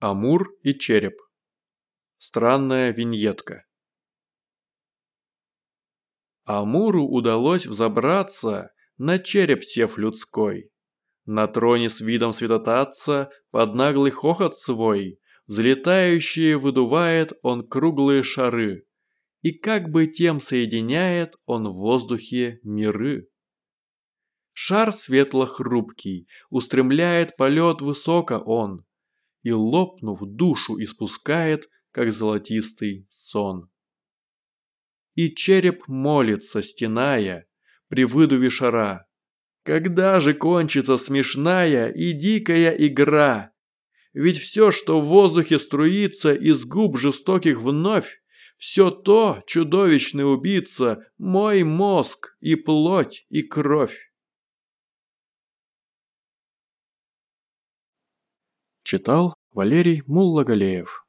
Амур и череп. Странная виньетка. Амуру удалось взобраться на череп сев людской. На троне с видом святотатца под наглый хохот свой, взлетающие выдувает он круглые шары, и как бы тем соединяет он в воздухе миры. Шар светло-хрупкий, устремляет полет высоко он, и, лопнув, душу испускает, как золотистый сон. И череп молится, стеная, при выдуве шара. Когда же кончится смешная и дикая игра? Ведь все, что в воздухе струится из губ жестоких вновь, все то, чудовищный убийца, мой мозг и плоть и кровь. Читал Валерий Муллагалеев